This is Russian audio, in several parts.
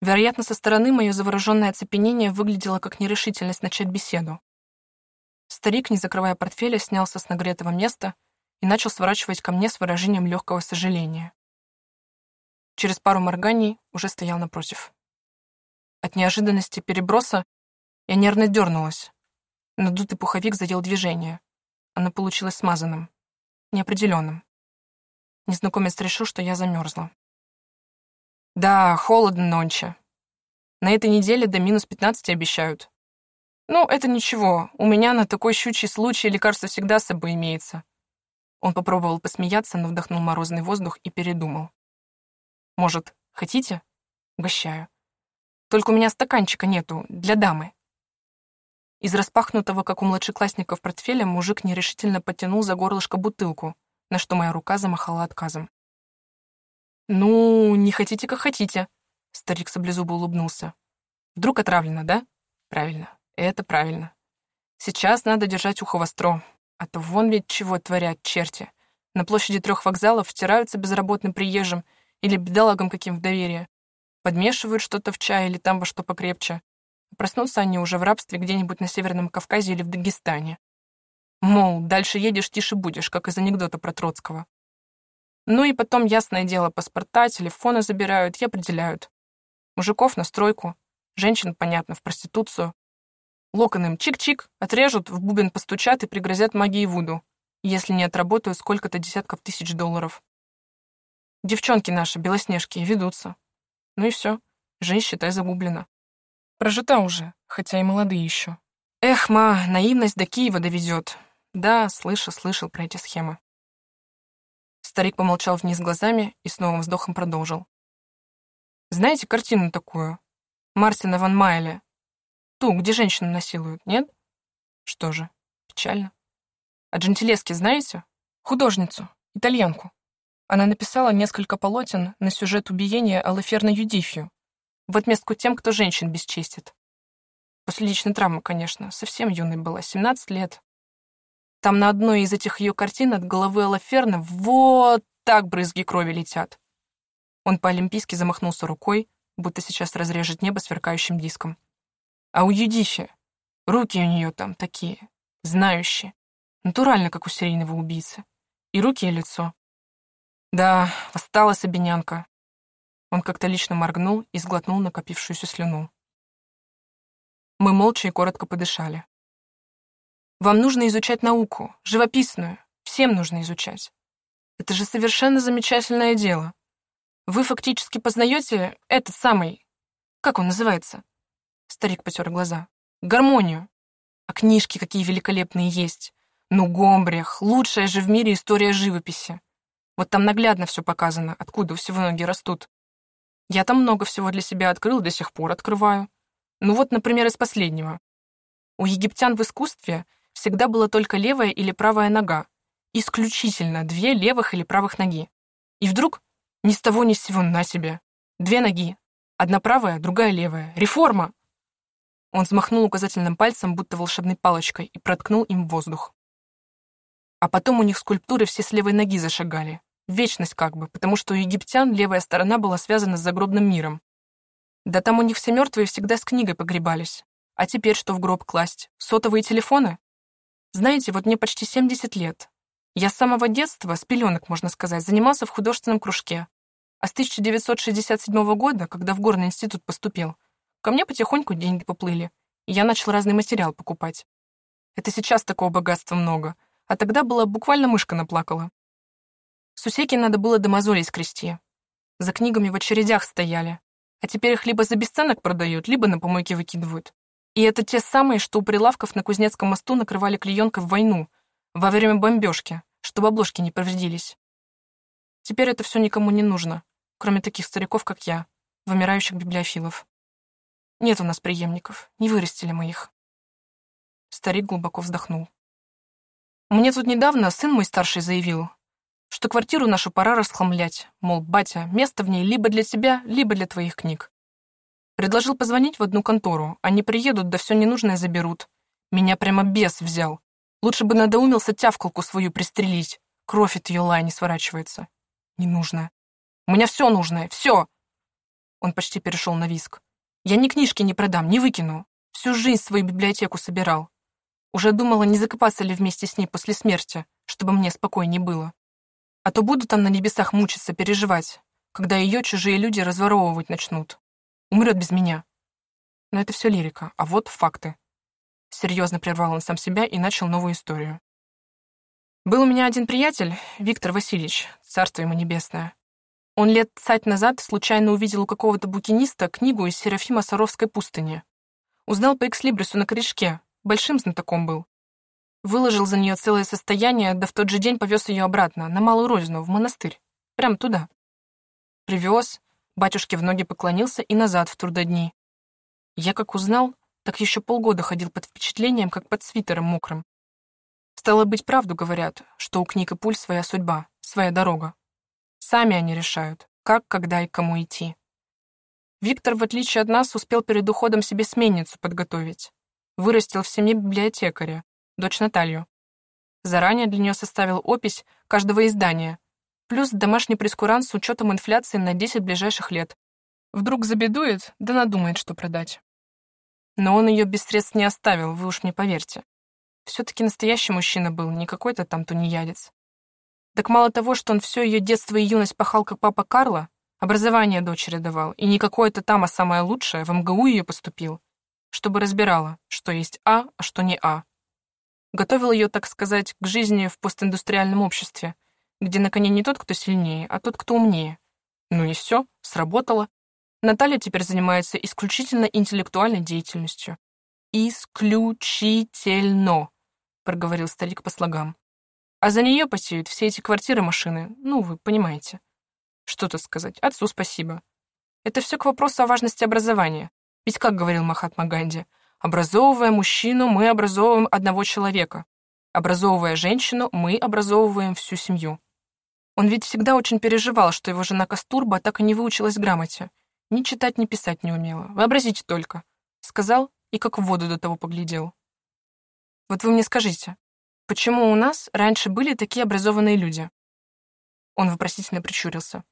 Вероятно, со стороны мое завороженное оцепенение выглядело как нерешительность начать беседу. Старик, не закрывая портфеля, снялся с нагретого места и начал сворачивать ко мне с выражением легкого сожаления. Через пару морганий уже стоял напротив. От неожиданности переброса я нервно дернулась. Надутый пуховик задел движение. Оно получилось смазанным, неопределенным. Незнакомец решил, что я замерзла. Да, холодно нонче. На этой неделе до минус 15 обещают. Ну, это ничего. У меня на такой щучий случай лекарство всегда с собой имеется. Он попробовал посмеяться, но вдохнул морозный воздух и передумал. Может, хотите? Угощаю. Только у меня стаканчика нету, для дамы. Из распахнутого, как у младшеклассников, портфеля мужик нерешительно потянул за горлышко бутылку, на что моя рука замахала отказом. «Ну, не хотите, как хотите», — старик саблезубо улыбнулся. «Вдруг отравлено, да? Правильно, это правильно. Сейчас надо держать ухо востро, а то вон ведь чего творят черти. На площади трех вокзалов втираются безработным приезжим или бедолагам каким в доверие. Подмешивают что-то в чай или там во что покрепче. Проснутся они уже в рабстве где-нибудь на Северном Кавказе или в Дагестане. Мол, дальше едешь, тише будешь, как из анекдота про Троцкого. Ну и потом, ясное дело, паспорта, телефоны забирают и определяют. Мужиков на стройку, женщин, понятно, в проституцию. Локон им чик-чик, отрежут, в бубен постучат и пригрозят магией Вуду, если не отработают сколько-то десятков тысяч долларов. Девчонки наши, белоснежки, ведутся. Ну и все, жизнь, считай, загублена. Прожита уже, хотя и молодые еще. Эх, ма, наивность до Киева доведет. Да, слышал, слышал про эти схемы. Старик помолчал вниз глазами и с новым вздохом продолжил. «Знаете картину такую? Мартина ван Майле. Ту, где женщину насилуют, нет? Что же, печально. А Джентилески знаете? Художницу, итальянку. Она написала несколько полотен на сюжет убиения Алаферна Юдифью в отместку тем, кто женщин бесчестит. После личной травмы, конечно, совсем юной была, 17 лет. Там на одной из этих ее картин от головы Алаферна вот так брызги крови летят. Он по-олимпийски замахнулся рукой, будто сейчас разрежет небо сверкающим диском. А у Юдифи руки у нее там такие, знающие, натурально, как у серийного убийцы. И руки, и лицо. Да, восстала Собинянка. Он как-то лично моргнул и сглотнул накопившуюся слюну. Мы молча и коротко подышали. Вам нужно изучать науку, живописную. Всем нужно изучать. Это же совершенно замечательное дело. Вы фактически познаете этот самый... Как он называется? Старик потер глаза. Гармонию. А книжки какие великолепные есть. Ну, Гомбрех, лучшая же в мире история живописи. Вот там наглядно все показано, откуда у всего ноги растут. Я там много всего для себя открыл, до сих пор открываю. Ну вот, например, из последнего. У египтян в искусстве всегда была только левая или правая нога. Исключительно две левых или правых ноги. И вдруг ни с того ни с сего на себе. Две ноги. Одна правая, другая левая. Реформа! Он взмахнул указательным пальцем, будто волшебной палочкой, и проткнул им воздух. А потом у них скульптуры все с левой ноги зашагали. Вечность как бы, потому что у египтян левая сторона была связана с загробным миром. Да там у них все мертвые всегда с книгой погребались. А теперь что в гроб класть? Сотовые телефоны? Знаете, вот мне почти 70 лет. Я с самого детства, с пеленок, можно сказать, занимался в художественном кружке. А с 1967 года, когда в горный институт поступил, ко мне потихоньку деньги поплыли, и я начал разный материал покупать. Это сейчас такого богатства много, а тогда была буквально мышка наплакала. Сусеки надо было до мозолей скрести. За книгами в очередях стояли, а теперь их либо за бесценок продают, либо на помойке выкидывают. И это те самые, что у прилавков на Кузнецком мосту накрывали клеенкой в войну, во время бомбежки, чтобы обложки не повредились. Теперь это все никому не нужно, кроме таких стариков, как я, вымирающих библиофилов. Нет у нас преемников, не вырастили мы их. Старик глубоко вздохнул. Мне тут недавно сын мой старший заявил, что квартиру нашу пора расхламлять, мол, батя, место в ней либо для тебя, либо для твоих книг. Предложил позвонить в одну контору. Они приедут, да все ненужное заберут. Меня прямо бес взял. Лучше бы надоумился тявкалку свою пристрелить. Кровь от ее лая не сворачивается. Не нужно. У меня все нужное, все. Он почти перешел на виск. «Я ни книжки не продам, не выкину. Всю жизнь свою библиотеку собирал. Уже думала, не закопаться ли вместе с ней после смерти, чтобы мне спокойнее было. А то буду там на небесах мучиться, переживать, когда ее чужие люди разворовывать начнут. Умрет без меня. Но это все лирика, а вот факты. Серьезно прервал он сам себя и начал новую историю. Был у меня один приятель, Виктор Васильевич, царство ему небесное. Он лет цать назад случайно увидел у какого-то букиниста книгу из Серафима Саровской пустыни. Узнал по экслибрису на корешке, большим знатоком был. Выложил за нее целое состояние, да в тот же день повез ее обратно, на Малую Розину, в монастырь. Прям туда. Привез, батюшке в ноги поклонился и назад в трудодни. Я как узнал, так еще полгода ходил под впечатлением, как под свитером мокрым. Стало быть, правду говорят, что у книг и пуль своя судьба, своя дорога. Сами они решают, как, когда и кому идти. Виктор, в отличие от нас, успел перед уходом себе сменницу подготовить. Вырастил в семье библиотекаря, дочь Наталью. Заранее для нее составил опись каждого издания, плюс домашний прескурант с учетом инфляции на 10 ближайших лет. Вдруг забедует, да надумает, что продать. Но он ее без средств не оставил, вы уж мне поверьте. Все-таки настоящий мужчина был, не какой-то там тунеядец. Так мало того, что он все ее детство и юность пахал, как папа Карла, образование дочери давал, и не какое-то там, а самое лучшее, в МГУ ее поступил, чтобы разбирала, что есть А, а что не А. Готовил ее, так сказать, к жизни в постиндустриальном обществе, где на коне не тот, кто сильнее, а тот, кто умнее. Ну и все, сработало. Наталья теперь занимается исключительно интеллектуальной деятельностью. «Исключительно», — проговорил старик по слогам. «А за нее посеют все эти квартиры-машины, ну, вы понимаете». Что тут сказать, отцу спасибо. Это все к вопросу о важности образования. Ведь, как говорил Махатма Ганди, Образовывая мужчину, мы образовываем одного человека. Образовывая женщину, мы образовываем всю семью. Он ведь всегда очень переживал, что его жена Кастурба так и не выучилась грамоте. Ни читать, ни писать не умела. Вообразите только. Сказал и как в воду до того поглядел. Вот вы мне скажите, почему у нас раньше были такие образованные люди? Он вопросительно прищурился.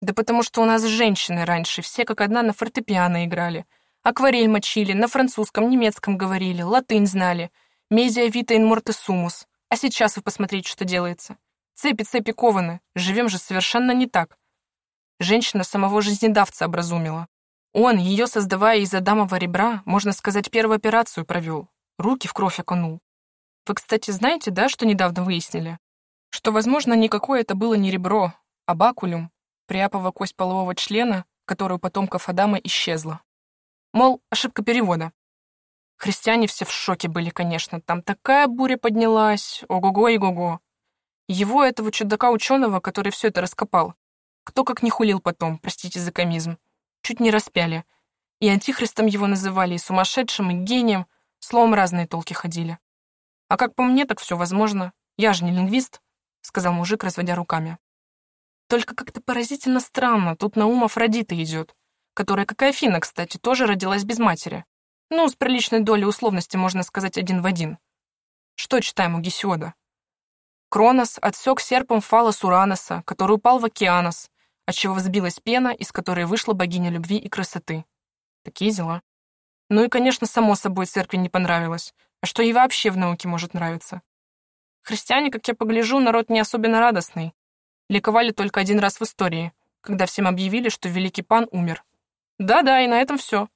Да потому что у нас женщины раньше все как одна на фортепиано играли — Акварель мочили, на французском, немецком говорили, латынь знали. Медиа вита ин морте сумус. А сейчас вы посмотрите, что делается. Цепи-цепи кованы. Живем же совершенно не так. Женщина самого жизнедавца образумила. Он, ее создавая из адамового ребра, можно сказать, первую операцию провел. Руки в кровь окунул. Вы, кстати, знаете, да, что недавно выяснили? Что, возможно, никакое это было не ребро, а бакулюм, приаповая кость полового члена, которая у потомков Адама исчезла. Мол, ошибка перевода. Христиане все в шоке были, конечно. Там такая буря поднялась. Ого-го и го-го. Его, этого чудака-ученого, который все это раскопал, кто как не хулил потом, простите за комизм, чуть не распяли. И антихристом его называли, и сумасшедшим, и гением. Словом, разные толки ходили. А как по мне, так все возможно. Я же не лингвист, — сказал мужик, разводя руками. Только как-то поразительно странно, тут на ум Афродита идет которая, как и Афина, кстати, тоже родилась без матери. Ну, с приличной долей условности, можно сказать, один в один. Что читаем у Гесиода? Кронос отсек серпом фалос Ураноса, который упал в океанос, отчего взбилась пена, из которой вышла богиня любви и красоты. Такие дела. Ну и, конечно, само собой церкви не понравилось. А что ей вообще в науке может нравиться? Христиане, как я погляжу, народ не особенно радостный. Ликовали только один раз в истории, когда всем объявили, что великий пан умер. Да-да, и на этом все.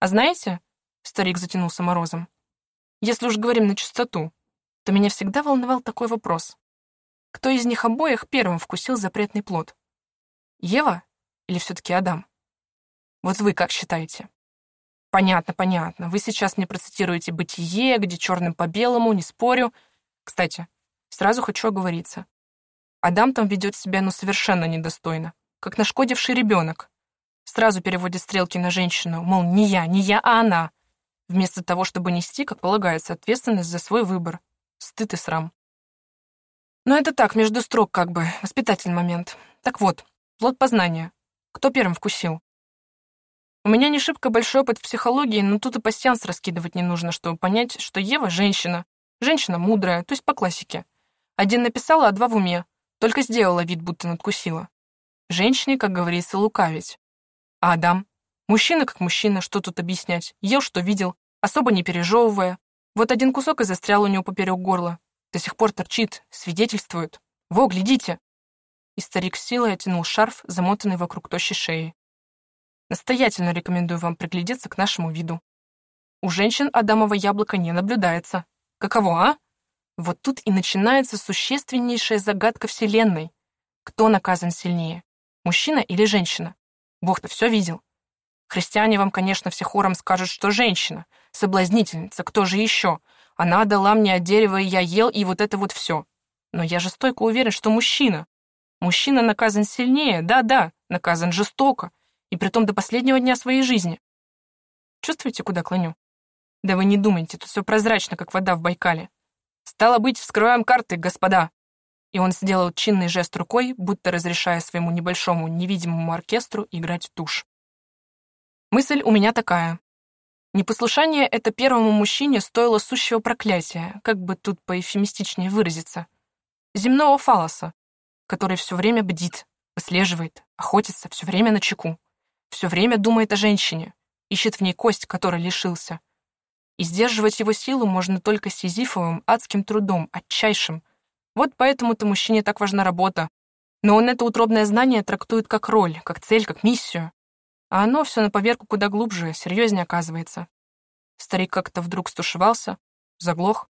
А знаете, старик затянулся морозом, если уж говорим на чистоту, то меня всегда волновал такой вопрос. Кто из них обоих первым вкусил запретный плод? Ева или все-таки Адам? Вот вы как считаете? Понятно, понятно. Вы сейчас мне процитируете «Бытие», где черным по белому, не спорю. Кстати, сразу хочу оговориться. Адам там ведет себя ну совершенно недостойно, как нашкодивший ребенок, Сразу переводит стрелки на женщину, мол, не я, не я, а она. Вместо того, чтобы нести, как полагается, ответственность за свой выбор. Стыд и срам. Но это так, между строк как бы, воспитательный момент. Так вот, плод познания. Кто первым вкусил? У меня не шибко большой опыт в психологии, но тут и пассианс раскидывать не нужно, чтобы понять, что Ева — женщина. Женщина мудрая, то есть по классике. Один написала, а два в уме. Только сделала вид, будто надкусила. Женщине, как говорится, лукавить. А Адам? Мужчина как мужчина, что тут объяснять? Ел, что видел, особо не пережевывая. Вот один кусок и застрял у него поперек горла. До сих пор торчит, свидетельствует. Во, глядите!» И старик с силой оттянул шарф, замотанный вокруг тощей шеи. «Настоятельно рекомендую вам приглядеться к нашему виду. У женщин Адамово яблоко не наблюдается. Каково, а? Вот тут и начинается существеннейшая загадка Вселенной. Кто наказан сильнее, мужчина или женщина? Бог-то все видел. Христиане вам, конечно, все хором скажут, что женщина, соблазнительница, кто же еще? Она дала мне от дерева, и я ел, и вот это вот все. Но я же стойко уверен, что мужчина. Мужчина наказан сильнее, да-да, наказан жестоко, и притом до последнего дня своей жизни. Чувствуете, куда клоню? Да вы не думайте, тут все прозрачно, как вода в Байкале. Стало быть, вскрываем карты, господа. И он сделал чинный жест рукой, будто разрешая своему небольшому невидимому оркестру играть тушь. Мысль у меня такая. Непослушание это первому мужчине стоило сущего проклятия, как бы тут поэфемистичнее выразиться. Земного фалоса, который все время бдит, выслеживает, охотится, все время на чеку, все время думает о женщине, ищет в ней кость, которой лишился. И сдерживать его силу можно только сизифовым, адским трудом, отчайшим. Вот поэтому-то мужчине так важна работа. Но он это утробное знание трактует как роль, как цель, как миссию. А оно все на поверку куда глубже, серьезнее оказывается. Старик как-то вдруг стушевался, заглох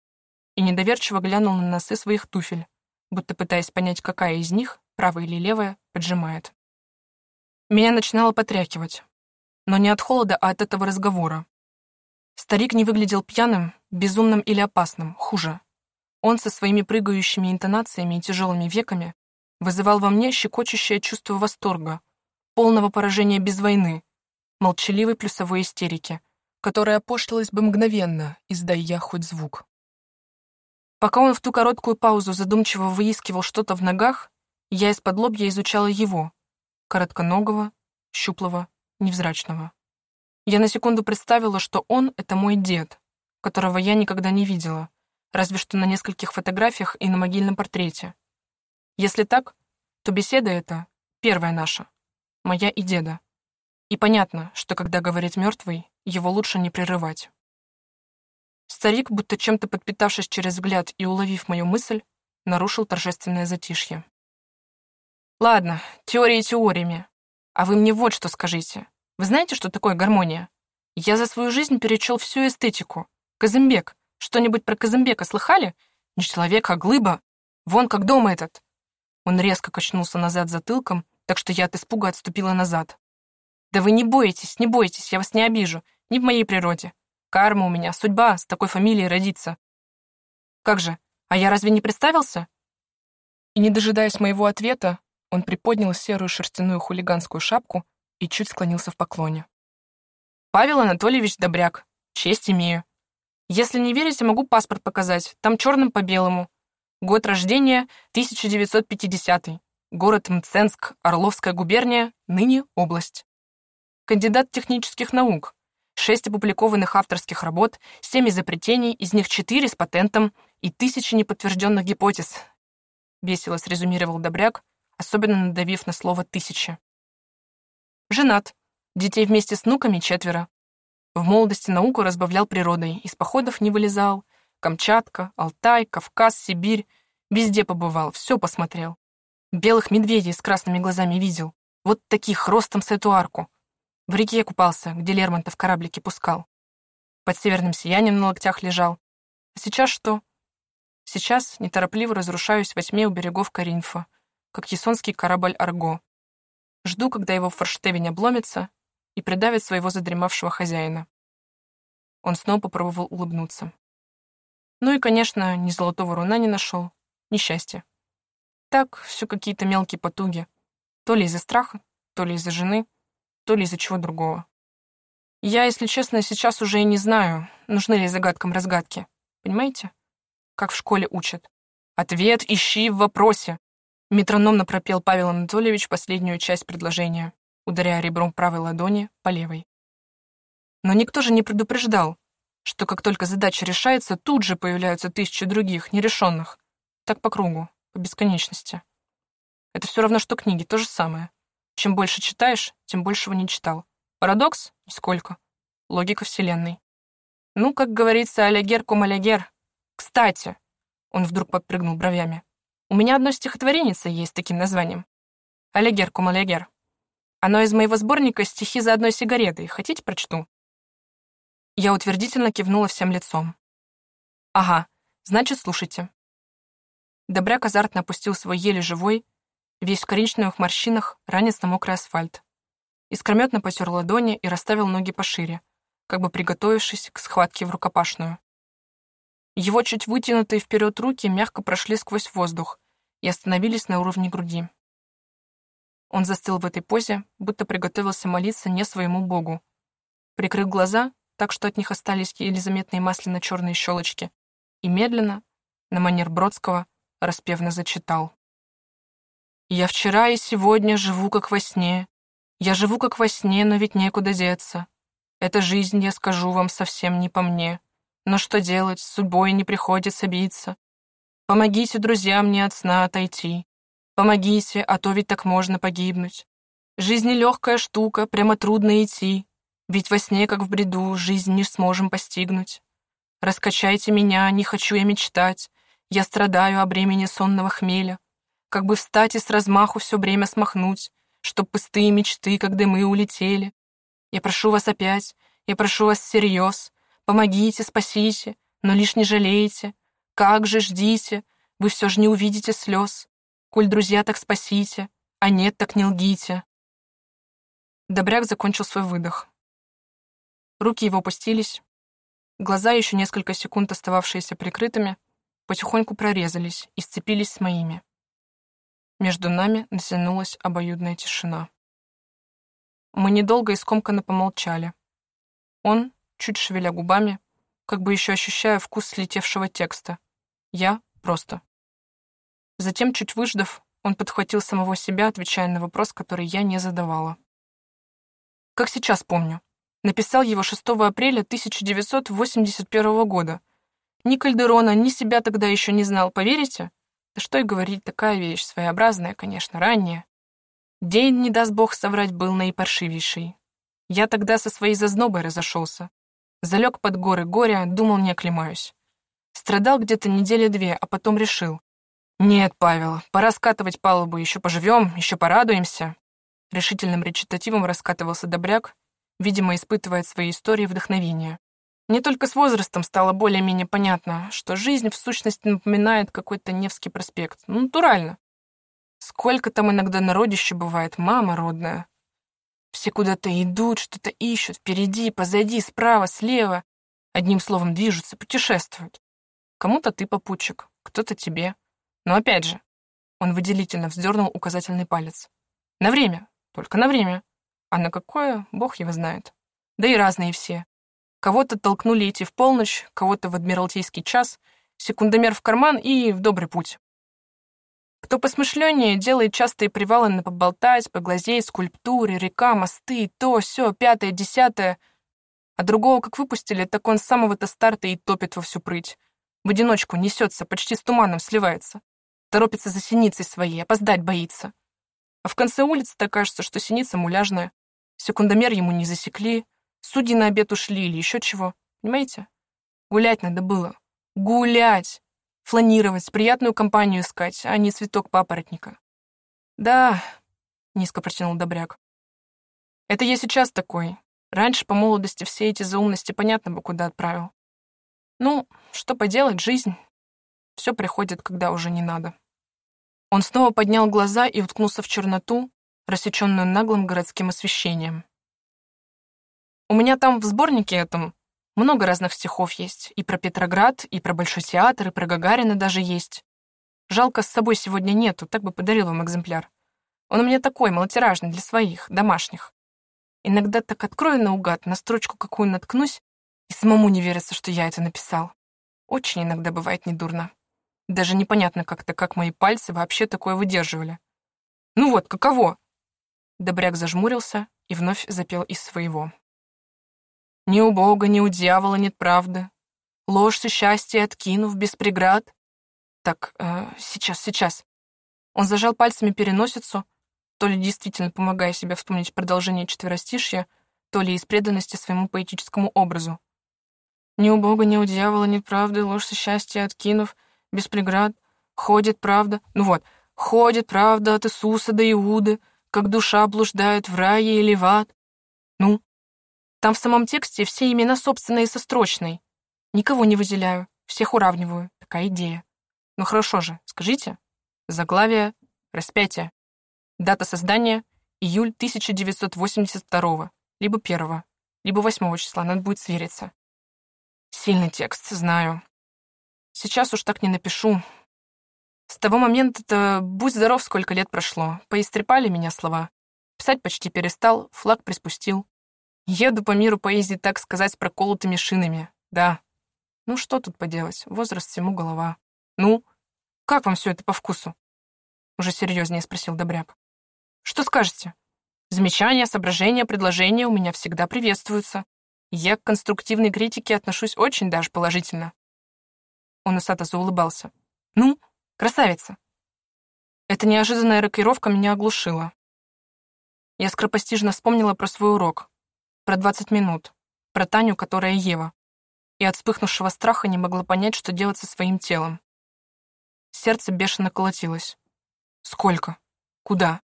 и недоверчиво глянул на носы своих туфель, будто пытаясь понять, какая из них, правая или левая, поджимает. Меня начинало потряхивать. Но не от холода, а от этого разговора. Старик не выглядел пьяным, безумным или опасным, хуже. Он со своими прыгающими интонациями и тяжелыми веками вызывал во мне щекочущее чувство восторга, полного поражения без войны, молчаливой плюсовой истерики, которая опошлилась бы мгновенно, издай я хоть звук. Пока он в ту короткую паузу задумчиво выискивал что-то в ногах, я из-под лобья изучала его, коротконогого, щуплого, невзрачного. Я на секунду представила, что он — это мой дед, которого я никогда не видела, разве что на нескольких фотографиях и на могильном портрете. Если так, то беседа эта — первая наша, моя и деда. И понятно, что когда говорит мертвый, его лучше не прерывать. Старик, будто чем-то подпитавшись через взгляд и уловив мою мысль, нарушил торжественное затишье. «Ладно, теории теориями. А вы мне вот что скажите. Вы знаете, что такое гармония? Я за свою жизнь перечел всю эстетику. Казымбек. Что-нибудь про Казымбека слыхали? Не человек, а глыба. Вон как дом этот». Он резко качнулся назад затылком так что я от испуга отступила назад. «Да вы не бойтесь, не бойтесь, я вас не обижу. Не в моей природе. Карма у меня, судьба с такой фамилией родиться». «Как же, а я разве не представился?» И, не дожидаясь моего ответа, он приподнял серую шерстяную хулиганскую шапку и чуть склонился в поклоне. «Павел Анатольевич Добряк. Честь имею. Если не верите, могу паспорт показать. Там черным по белому. Год рождения — 1950 -й. Город Мценск, Орловская губерния, ныне область. Кандидат технических наук. Шесть опубликованных авторских работ, семь изобретений, из них четыре с патентом и тысячи неподтвержденных гипотез. Весело срезюмировал Добряк, особенно надавив на слово «тысяча». Женат. Детей вместе с внуками четверо. В молодости науку разбавлял природой, из походов не вылезал. Камчатка, Алтай, Кавказ, Сибирь. Везде побывал, все посмотрел. Белых медведей с красными глазами видел. Вот таких, ростом с эту арку. В реке купался, где Лермонтов кораблики пускал. Под северным сиянием на локтях лежал. А сейчас что? Сейчас неторопливо разрушаюсь во тьме у берегов Каринфа, как ясонский корабль Арго. Жду, когда его форштевень обломится и придавит своего задремавшего хозяина. Он снова попробовал улыбнуться. Ну и, конечно, ни золотого руна не нашел, ни счастья. Так, все какие-то мелкие потуги. То ли из-за страха, то ли из-за жены, то ли из-за чего другого. Я, если честно, сейчас уже и не знаю, нужны ли загадкам разгадки. Понимаете? Как в школе учат. «Ответ ищи в вопросе», — метрономно пропел Павел Анатольевич последнюю часть предложения, ударяя ребром правой ладони по левой. Но никто же не предупреждал, что как только задача решается, тут же появляются тысячи других, нерешенных. Так по кругу по бесконечности. Это все равно, что книги, то же самое. Чем больше читаешь, тем большего не читал. Парадокс? Нисколько. Логика Вселенной. Ну, как говорится, алягер кум алягер. Кстати, он вдруг подпрыгнул бровями. У меня одно стихотворенице есть с таким названием. Алягер кум алягер. Оно из моего сборника «Стихи за одной сигаретой». Хотите, прочту? Я утвердительно кивнула всем лицом. Ага, значит, слушайте. Добряк азартно опустил свой еле живой, весь в коричневых морщинах, ранец на мокрый асфальт. Искрометно потер ладони и расставил ноги пошире, как бы приготовившись к схватке в рукопашную. Его чуть вытянутые вперед руки мягко прошли сквозь воздух и остановились на уровне груди. Он застыл в этой позе, будто приготовился молиться не своему богу. Прикрыл глаза, так что от них остались еле заметные масляно-черные щелочки, и медленно, на манер Бродского, распевно зачитал. «Я вчера и сегодня живу как во сне. Я живу как во сне, но ведь некуда деться. Эта жизнь, я скажу вам, совсем не по мне. Но что делать, с судьбой не приходится биться. Помогите, друзья, мне от сна отойти. Помогите, а то ведь так можно погибнуть. Жизнь нелегкая штука, прямо трудно идти. Ведь во сне, как в бреду, жизнь не сможем постигнуть. Раскачайте меня, не хочу я мечтать. Я страдаю о бремени сонного хмеля. Как бы встать и с размаху все время смахнуть, Чтоб пустые мечты, как дымы, улетели. Я прошу вас опять, я прошу вас всерьез. Помогите, спасите, но лишь не жалейте. Как же ждите, вы все же не увидите слез. Коль друзья, так спасите, а нет, так не лгите. Добряк закончил свой выдох. Руки его опустились. Глаза, еще несколько секунд остававшиеся прикрытыми, потихоньку прорезались и сцепились с моими. Между нами натянулась обоюдная тишина. Мы недолго и скомканно помолчали. Он, чуть шевеля губами, как бы еще ощущая вкус слетевшего текста. Я просто. Затем, чуть выждав, он подхватил самого себя, отвечая на вопрос, который я не задавала. Как сейчас помню. Написал его 6 апреля 1981 года. Ни Кальдерона, ни себя тогда еще не знал, поверите? Да что и говорить, такая вещь, своеобразная, конечно, ранняя. День, не даст бог соврать, был наипаршивейший. Я тогда со своей зазнобой разошелся. Залег под горы горя, думал, не оклемаюсь. Страдал где-то недели две, а потом решил. Нет, Павел, пора скатывать палубу, еще поживем, еще порадуемся. Решительным речитативом раскатывался добряк, видимо, испытывая своей истории вдохновение. Мне только с возрастом стало более-менее понятно, что жизнь в сущности напоминает какой-то Невский проспект. Ну, натурально. Сколько там иногда народище бывает, мама родная. Все куда-то идут, что-то ищут, впереди, позади, справа, слева. Одним словом, движутся, путешествуют. Кому-то ты попутчик, кто-то тебе. Но опять же, он выделительно вздернул указательный палец. На время, только на время. А на какое, бог его знает. Да и разные все. Кого-то толкнули идти в полночь, кого-то в адмиралтейский час, секундомер в карман и в добрый путь. Кто посмышленнее, делает частые привалы на поболтать, поглазеть, скульптуры, река, мосты, то, все, пятое, десятое. А другого, как выпустили, так он с самого-то старта и топит во всю прыть. В одиночку несется, почти с туманом сливается. Торопится за синицей своей, опоздать боится. А в конце улицы-то кажется, что синица муляжная. Секундомер ему не засекли, судьи на обед ушли или еще чего. Понимаете? Гулять надо было. Гулять! Фланировать, приятную компанию искать, а не цветок папоротника. Да, низко протянул Добряк. Это я сейчас такой. Раньше, по молодости, все эти заумности понятно бы куда отправил. Ну, что поделать, жизнь. Все приходит, когда уже не надо. Он снова поднял глаза и уткнулся в черноту, рассеченную наглым городским освещением. «У меня там в сборнике этом много разных стихов есть. И про Петроград, и про Большой театр, и про Гагарина даже есть. Жалко, с собой сегодня нету, так бы подарил вам экземпляр. Он у меня такой, малотиражный, для своих, домашних. Иногда так открою наугад, на строчку какую наткнусь, и самому не верится, что я это написал. Очень иногда бывает недурно. Даже непонятно как-то, как мои пальцы вообще такое выдерживали. Ну вот, каково?» Добряк зажмурился и вновь запел из своего. «Ни у Бога, ни у дьявола нет правды. Ложь и счастье откинув без преград». Так, э, сейчас, сейчас. Он зажал пальцами переносицу, то ли действительно помогая себе вспомнить продолжение четверостишья, то ли из преданности своему поэтическому образу. «Ни у Бога, ни у дьявола нет правды, ложь со счастья откинув, без преград, ходит правда». Ну вот, «ходит правда от Иисуса до Иуды, как душа блуждает в рае или в ад». Ну, там в самом тексте все имена собственные со строчной. Никого не выделяю, всех уравниваю. Такая идея. Ну хорошо же, скажите. Заглавие «Распятие». Дата создания — июль 1982 либо 1 либо 8 числа, надо будет свериться. Сильный текст, знаю. Сейчас уж так не напишу. С того момента-то, будь здоров, сколько лет прошло. Поистрепали меня слова. Писать почти перестал, флаг приспустил. Еду по миру поэзии, так сказать, проколотыми шинами. Да. Ну что тут поделать, возраст всему голова. Ну, как вам все это по вкусу? Уже серьезнее спросил Добряк. Что скажете? Замечания, соображения, предложения у меня всегда приветствуются. Я к конструктивной критике отношусь очень даже положительно. Он усато заулыбался. Ну, красавица. Эта неожиданная рокировка меня оглушила. Я скоропостижно вспомнила про свой урок, про 20 минут, про Таню, которая Ева, и от вспыхнувшего страха не могла понять, что делать со своим телом. Сердце бешено колотилось. Сколько? Куда?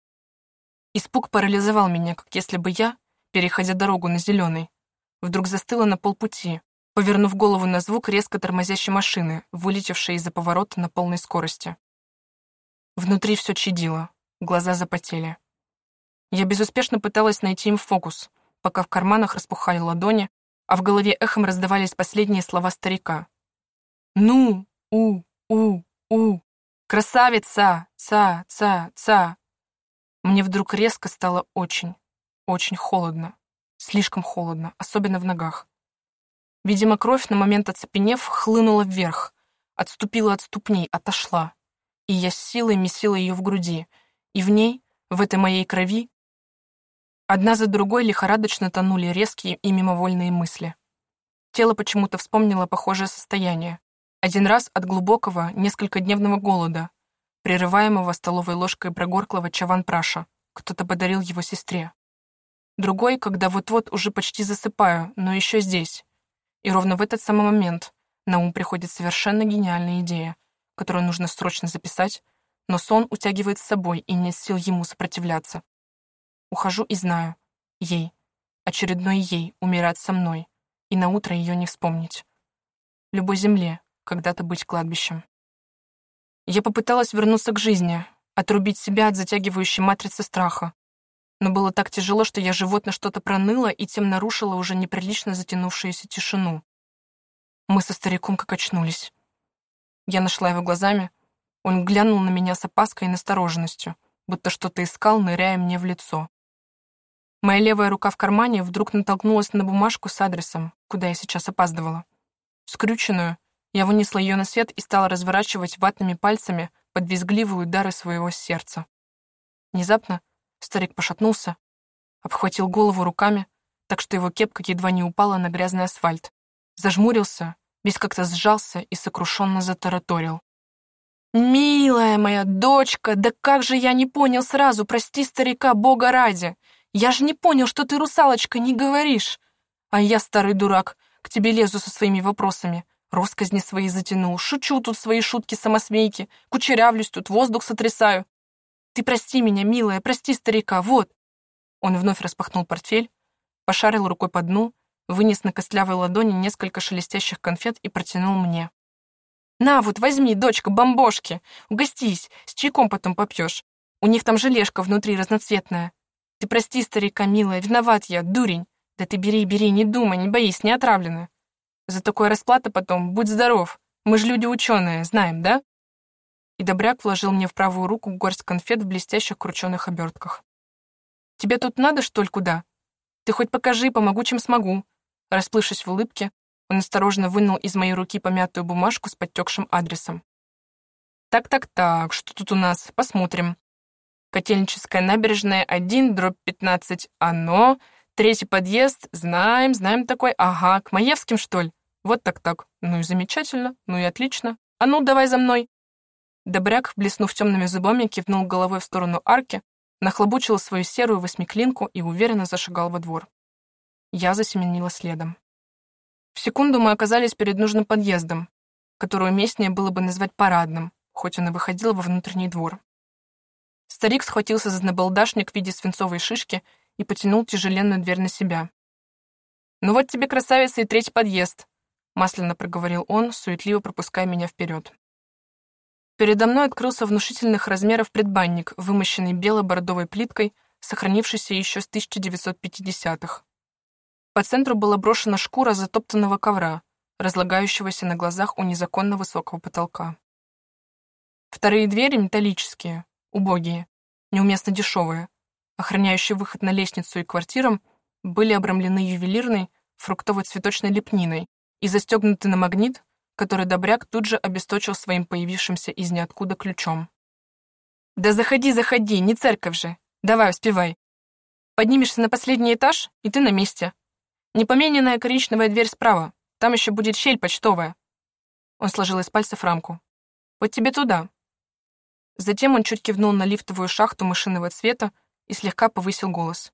Испуг парализовал меня, как если бы я, переходя дорогу на зеленый, вдруг застыла на полпути, повернув голову на звук резко тормозящей машины, вылетевшей из-за поворота на полной скорости. Внутри все чадило, глаза запотели. Я безуспешно пыталась найти им фокус, пока в карманах распухали ладони, а в голове эхом раздавались последние слова старика. «Ну, у, у, у, красавица, ца, ца, ца». Мне вдруг резко стало очень, очень холодно. Слишком холодно, особенно в ногах. Видимо, кровь, на момент оцепенев, хлынула вверх, отступила от ступней, отошла. И я с силой месила ее в груди, и в ней, в этой моей крови, Одна за другой лихорадочно тонули резкие и мимовольные мысли. Тело почему-то вспомнило похожее состояние. Один раз от глубокого, несколькодневного голода, прерываемого столовой ложкой прогорклого чаван-праша. Кто-то подарил его сестре. Другой, когда вот-вот уже почти засыпаю, но еще здесь. И ровно в этот самый момент на ум приходит совершенно гениальная идея, которую нужно срочно записать, но сон утягивает с собой и нет сил ему сопротивляться. Ухожу и знаю. Ей. Очередной ей умирать со мной. И на утро ее не вспомнить. Любой земле когда-то быть кладбищем. Я попыталась вернуться к жизни, отрубить себя от затягивающей матрицы страха. Но было так тяжело, что я животно что-то проныло и тем нарушила уже неприлично затянувшуюся тишину. Мы со стариком как очнулись. Я нашла его глазами. Он глянул на меня с опаской и настороженностью, будто что-то искал, ныряя мне в лицо. Моя левая рука в кармане вдруг натолкнулась на бумажку с адресом, куда я сейчас опаздывала. Скрюченную, я вынесла ее на свет и стала разворачивать ватными пальцами под визгливые удары своего сердца. Внезапно старик пошатнулся, обхватил голову руками, так что его кепка едва не упала на грязный асфальт, зажмурился, весь как-то сжался и сокрушенно затараторил. «Милая моя дочка, да как же я не понял сразу, прости старика, бога ради! Я же не понял, что ты, русалочка, не говоришь. А я, старый дурак, к тебе лезу со своими вопросами. Росказни свои затянул, шучу тут свои шутки-самосмейки, кучерявлюсь тут, воздух сотрясаю. Ты прости меня, милая, прости старика, вот. Он вновь распахнул портфель, пошарил рукой по дну, вынес на костлявой ладони несколько шелестящих конфет и протянул мне. «На, вот возьми, дочка, бомбошки, угостись, с чайком потом попьешь. У них там желешка внутри разноцветная. Ты прости, старика, милая, виноват я, дурень. Да ты бери, бери, не думай, не боись, не отравлено. За такое расплата потом, будь здоров. Мы же люди ученые, знаем, да? И добряк вложил мне в правую руку горсть конфет в блестящих крученых обертках. Тебе тут надо, что ли, куда? Ты хоть покажи, помогу, чем смогу. Расплывшись в улыбке, он осторожно вынул из моей руки помятую бумажку с подтекшим адресом. «Так-так-так, что тут у нас? Посмотрим. Котельническая набережная 1, дробь 15, оно. Третий подъезд, знаем, знаем такой. Ага, к Маевским, что ли? Вот так-так. Ну и замечательно, ну и отлично. А ну, давай за мной. Добряк, блеснув темными зубами, кивнул головой в сторону арки, нахлобучил свою серую восьмиклинку и уверенно зашагал во двор. Я засеменила следом. В секунду мы оказались перед нужным подъездом, который уместнее было бы назвать парадным, хоть он и выходил во внутренний двор. Старик схватился за набалдашник в виде свинцовой шишки и потянул тяжеленную дверь на себя. «Ну вот тебе, красавица, и третий подъезд», — масляно проговорил он, суетливо пропуская меня вперед. Передо мной открылся внушительных размеров предбанник, вымощенный бело-бордовой плиткой, сохранившийся еще с 1950-х. По центру была брошена шкура затоптанного ковра, разлагающегося на глазах у незаконно высокого потолка. Вторые двери металлические, убогие, неуместно дешевые, охраняющие выход на лестницу и квартирам, были обрамлены ювелирной фруктово-цветочной лепниной и застегнуты на магнит, который Добряк тут же обесточил своим появившимся из ниоткуда ключом. «Да заходи, заходи, не церковь же! Давай, успевай! Поднимешься на последний этаж, и ты на месте. Непомененная коричневая дверь справа, там еще будет щель почтовая». Он сложил из пальцев рамку. «Вот тебе туда». Затем он чуть кивнул на лифтовую шахту машинного цвета и слегка повысил голос.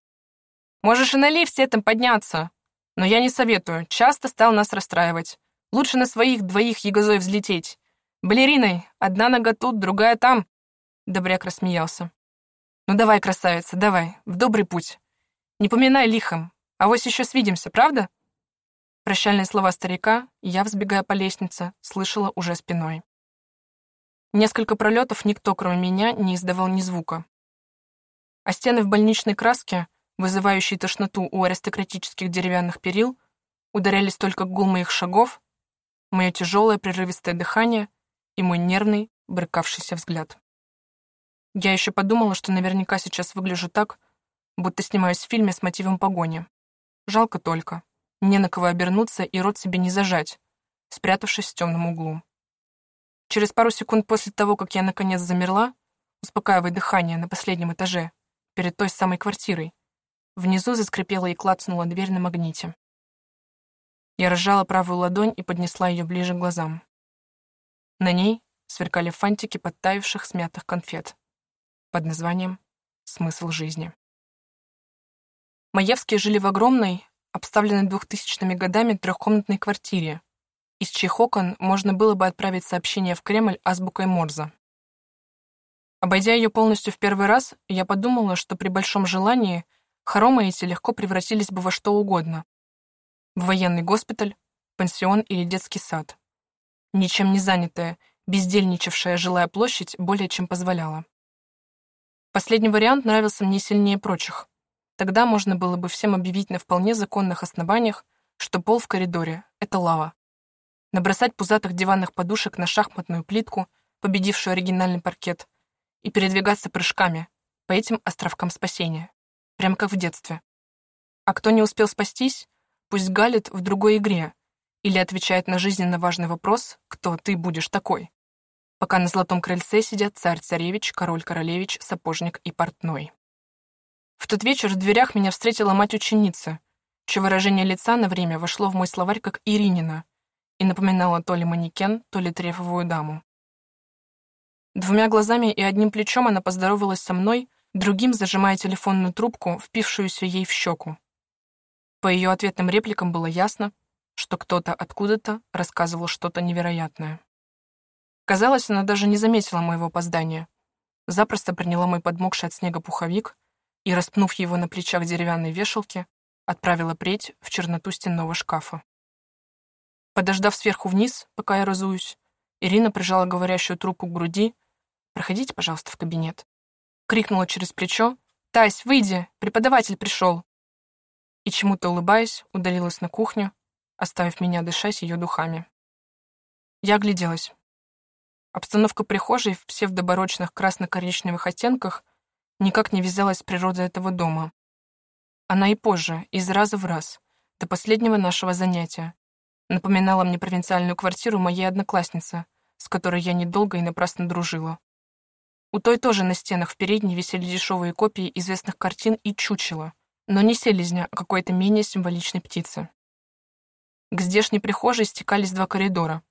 «Можешь и на лифте этом подняться, но я не советую, часто стал нас расстраивать. Лучше на своих двоих ягозой взлететь. Балериной, одна нога тут, другая там. Добряк рассмеялся. Ну давай, красавица, давай, в добрый путь. Не поминай лихом, а вось еще свидимся, правда? Прощальные слова старика я, взбегая по лестнице, слышала уже спиной. Несколько пролетов никто, кроме меня, не издавал ни звука. А стены в больничной краске, вызывающие тошноту у аристократических деревянных перил, ударялись только гул моих шагов мое тяжелое прерывистое дыхание и мой нервный, брыкавшийся взгляд. Я еще подумала, что наверняка сейчас выгляжу так, будто снимаюсь в фильме с мотивом погони. Жалко только. Не на кого обернуться и рот себе не зажать, спрятавшись в темном углу. Через пару секунд после того, как я наконец замерла, успокаивая дыхание на последнем этаже, перед той самой квартирой, внизу заскрипела и клацнула дверь на магните. Я разжала правую ладонь и поднесла ее ближе к глазам. На ней сверкали фантики подтаявших смятых конфет под названием «Смысл жизни». Маевские жили в огромной, обставленной двухтысячными годами трехкомнатной квартире, из чьих окон можно было бы отправить сообщение в Кремль азбукой Морза. Обойдя ее полностью в первый раз, я подумала, что при большом желании хоромы эти легко превратились бы во что угодно, в военный госпиталь, пансион или детский сад. Ничем не занятая, бездельничавшая жилая площадь более чем позволяла. Последний вариант нравился мне сильнее прочих. Тогда можно было бы всем объявить на вполне законных основаниях, что пол в коридоре — это лава. Набросать пузатых диванных подушек на шахматную плитку, победившую оригинальный паркет, и передвигаться прыжками по этим островкам спасения, прямо как в детстве. А кто не успел спастись, Пусть галит в другой игре или отвечает на жизненно важный вопрос «Кто ты будешь такой?». Пока на золотом крыльце сидят царь-царевич, король-королевич, сапожник и портной. В тот вечер в дверях меня встретила мать-ученица, чье выражение лица на время вошло в мой словарь как Иринина и напоминало то ли манекен, то ли трефовую даму. Двумя глазами и одним плечом она поздоровалась со мной, другим зажимая телефонную трубку, впившуюся ей в щеку. По ее ответным репликам было ясно, что кто-то откуда-то рассказывал что-то невероятное. Казалось, она даже не заметила моего опоздания. Запросто приняла мой подмокший от снега пуховик и, распнув его на плечах деревянной вешалки, отправила преть в черноту стенного шкафа. Подождав сверху вниз, пока я разуюсь, Ирина прижала говорящую трубку к груди. «Проходите, пожалуйста, в кабинет». Крикнула через плечо. «Тась, выйди! Преподаватель пришел!» и, чему-то улыбаясь, удалилась на кухню, оставив меня дышать ее духами. Я огляделась. Обстановка прихожей в псевдоборочных красно-коричневых оттенках никак не вязалась с природой этого дома. Она и позже, из раза в раз, до последнего нашего занятия, напоминала мне провинциальную квартиру моей одноклассницы, с которой я недолго и напрасно дружила. У той тоже на стенах в передней висели дешевые копии известных картин и чучела, но не селезня, а какой-то менее символичной птицы. К здешней прихожей стекались два коридора.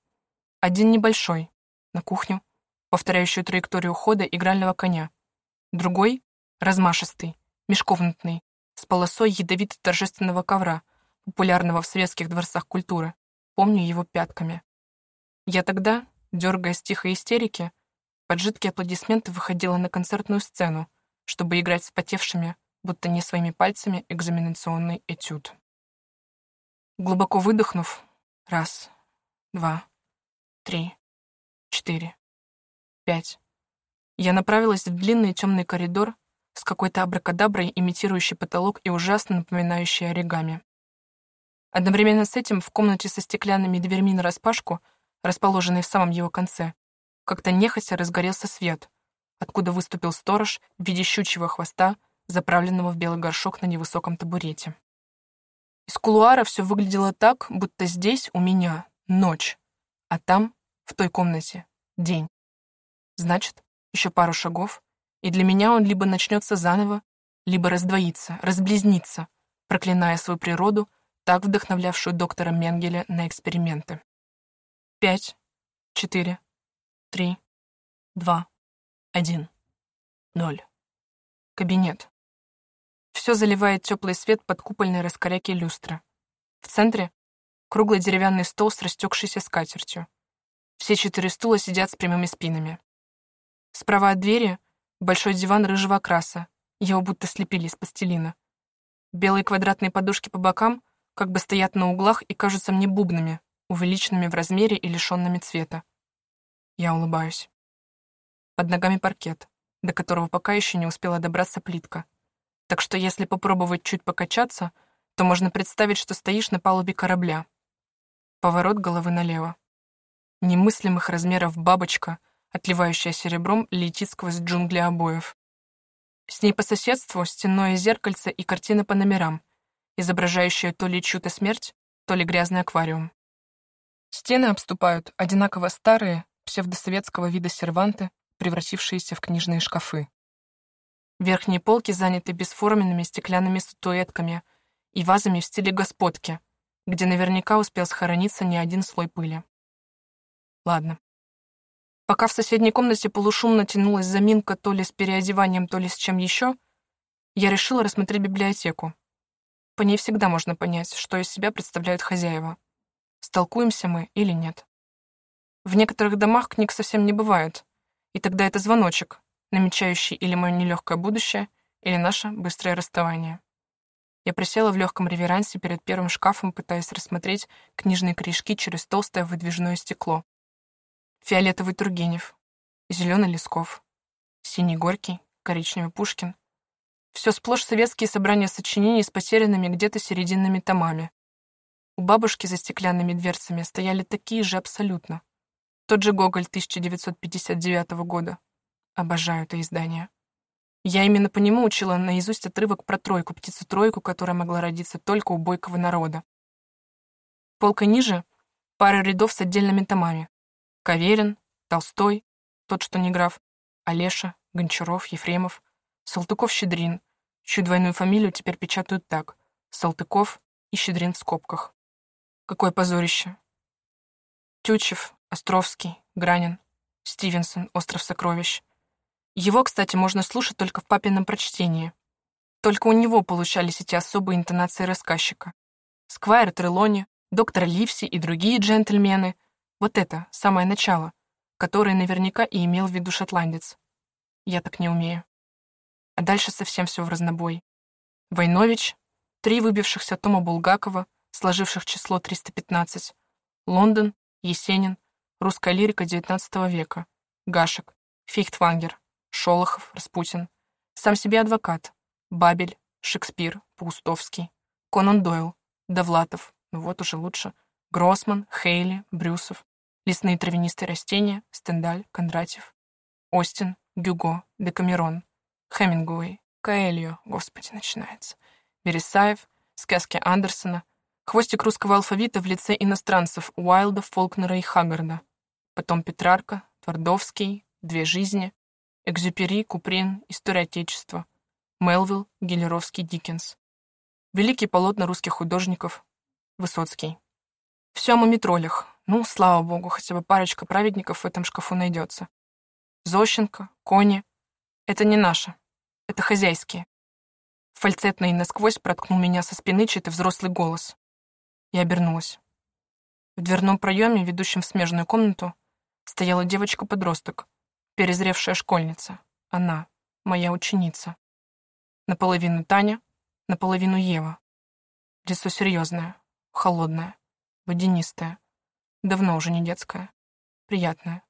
Один небольшой, на кухню, повторяющую траекторию хода игрального коня. Другой размашистый, мешковнутный, с полосой ядовито-торжественного ковра, популярного в советских дворцах культуры. Помню его пятками. Я тогда, дергаясь тихой истерики, под жидкие аплодисменты выходила на концертную сцену, чтобы играть вспотевшими, будто не своими пальцами, экзаменационный этюд. Глубоко выдохнув, раз, два, три, четыре, пять, я направилась в длинный темный коридор с какой-то абракадаброй, имитирующей потолок и ужасно напоминающей оригами. Одновременно с этим в комнате со стеклянными дверьми нараспашку, расположенной в самом его конце, как-то нехотя разгорелся свет, откуда выступил сторож в виде щучьего хвоста, заправленного в белый горшок на невысоком табурете. Из кулуара все выглядело так, будто здесь у меня ночь, а там, в той комнате, день. Значит, еще пару шагов, и для меня он либо начнется заново, либо раздвоится, разблизнится, проклиная свою природу, так вдохновлявшую доктора Менгеля на эксперименты. Пять, четыре, три, два, один, ноль. Кабинет. Все заливает теплый свет под купольной раскаляки люстры. В центре — круглый деревянный стол с растекшейся скатертью. Все четыре стула сидят с прямыми спинами. Справа от двери — большой диван рыжего окраса, его будто слепили из пластилина. Белые квадратные подушки по бокам как бы стоят на углах и кажутся мне бубнами, увеличенными в размере и лишенными цвета. Я улыбаюсь. Под ногами паркет, до которого пока еще не успела добраться плитка. Так что если попробовать чуть покачаться, то можно представить, что стоишь на палубе корабля. Поворот головы налево. Немыслимых размеров бабочка — отливающая серебром, летит сквозь джунгли обоев. С ней по соседству стенное зеркальце и картина по номерам, изображающая то ли чью-то смерть, то ли грязный аквариум. Стены обступают одинаково старые, псевдосоветского вида серванты, превратившиеся в книжные шкафы. Верхние полки заняты бесформенными стеклянными статуэтками и вазами в стиле господки, где наверняка успел схорониться не один слой пыли. Ладно, Пока в соседней комнате полушумно тянулась заминка то ли с переодеванием, то ли с чем еще, я решила рассмотреть библиотеку. По ней всегда можно понять, что из себя представляют хозяева. Столкуемся мы или нет. В некоторых домах книг совсем не бывает, и тогда это звоночек, намечающий или мое нелегкое будущее, или наше быстрое расставание. Я присела в легком реверансе перед первым шкафом, пытаясь рассмотреть книжные корешки через толстое выдвижное стекло фиолетовый Тургенев, зеленый Лесков, синий Горький, коричневый Пушкин. Все сплошь советские собрания сочинений с потерянными где-то серединными томами. У бабушки за стеклянными дверцами стояли такие же абсолютно. Тот же Гоголь 1959 года. Обожаю это издание. Я именно по нему учила наизусть отрывок про тройку, птицу-тройку, которая могла родиться только у бойкого народа. Полка ниже — пара рядов с отдельными томами. Каверин, Толстой, тот, что не граф, Олеша, Гончаров, Ефремов, Салтыков-Щедрин, чью двойную фамилию теперь печатают так — Салтыков и Щедрин в скобках. Какое позорище. Тютчев, Островский, Гранин, Стивенсон, Остров сокровищ. Его, кстати, можно слушать только в папином прочтении. Только у него получались эти особые интонации рассказчика. Сквайр Трелони, доктор Ливси и другие джентльмены — вот это, самое начало, которое наверняка и имел в виду шотландец. Я так не умею. А дальше совсем все в разнобой. Войнович, три выбившихся Тома Булгакова, сложивших число 315, Лондон, Есенин, русская лирика XIX века, Гашек, Фейхтвангер, Шолохов, Распутин, сам себе адвокат, Бабель, Шекспир, Паустовский, Конан Дойл, Довлатов, ну вот уже лучше, Гроссман, Хейли, Брюсов, лесные травянистые растения, Стендаль, Кондратьев, Остин, Гюго, Декамерон, Хемингуэй, Каэльо, господи, начинается, Вересаев, сказки Андерсона, хвостик русского алфавита в лице иностранцев Уайлда, Фолкнера и Хаггарда, потом Петрарка, Твардовский, Две жизни, Экзюпери, Куприн, История Отечества, Мелвилл, Гелеровский, Диккенс. Великие полотна русских художников, Высоцкий. Все о мумитролях. Ну, слава богу, хотя бы парочка праведников в этом шкафу найдется. Зощенко, Кони. Это не наше. Это хозяйские. Фальцетно и насквозь проткнул меня со спины чей-то взрослый голос. Я обернулась. В дверном проеме, ведущем в смежную комнату, стояла девочка-подросток, перезревшая школьница. Она, моя ученица. Наполовину Таня, наполовину Ева. Лицо серьезное, холодное, водянистое. Давно уже не детское. Приятное.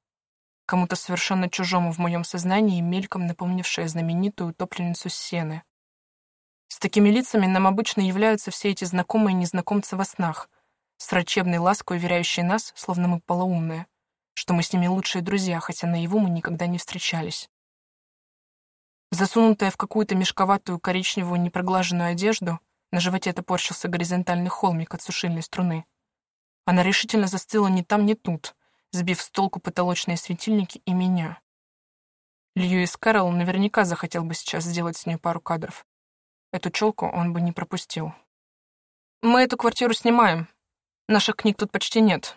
Кому-то совершенно чужому в моем сознании, мельком напомнившее знаменитую утопленницу Сены. С такими лицами нам обычно являются все эти знакомые незнакомцы во снах, с врачебной лаской уверяющие нас, словно мы полоумные, что мы с ними лучшие друзья, хотя наяву мы никогда не встречались. Засунутая в какую-то мешковатую коричневую непроглаженную одежду, на животе топорщился горизонтальный холмик от сушильной струны. Она решительно застыла ни там, ни тут, сбив с толку потолочные светильники и меня. Льюис Кэрролл наверняка захотел бы сейчас сделать с ней пару кадров. Эту челку он бы не пропустил. «Мы эту квартиру снимаем. Наших книг тут почти нет.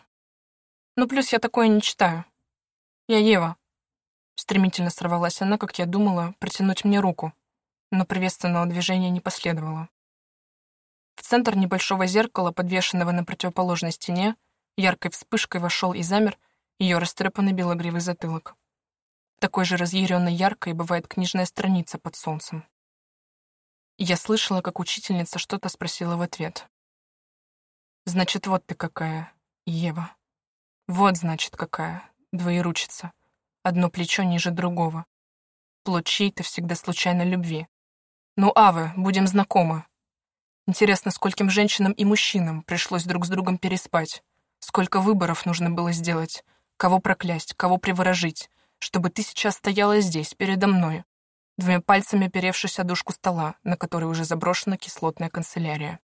Ну, плюс я такое не читаю. Я Ева». Стремительно сорвалась она, как я думала, протянуть мне руку, но приветственного движения не последовало. В центр небольшого зеркала, подвешенного на противоположной стене, яркой вспышкой вошел и замер ее растрепанный белогривый затылок. Такой же разъяренной яркой бывает книжная страница под солнцем. Я слышала, как учительница что-то спросила в ответ. «Значит, вот ты какая, Ева. Вот, значит, какая, двоеручица. Одно плечо ниже другого. Плод чьей-то всегда случайной любви. Ну, Авы, будем знакомы. Интересно, скольким женщинам и мужчинам пришлось друг с другом переспать. Сколько выборов нужно было сделать. Кого проклясть, кого приворожить, чтобы ты сейчас стояла здесь, передо мной, двумя пальцами оперевшись о дужку стола, на которой уже заброшена кислотная канцелярия.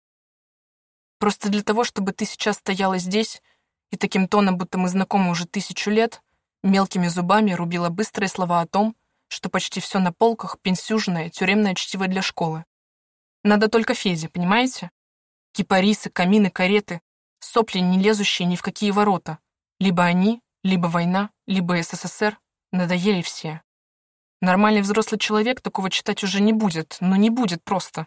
Просто для того, чтобы ты сейчас стояла здесь и таким тоном, будто мы знакомы уже тысячу лет, мелкими зубами рубила быстрые слова о том, что почти все на полках пенсюжное, тюремное чтиво для школы. Надо только Фезе, понимаете? Кипарисы, камины, кареты, сопли, не лезущие ни в какие ворота. Либо они, либо война, либо СССР. Надоели все. Нормальный взрослый человек такого читать уже не будет, но не будет просто.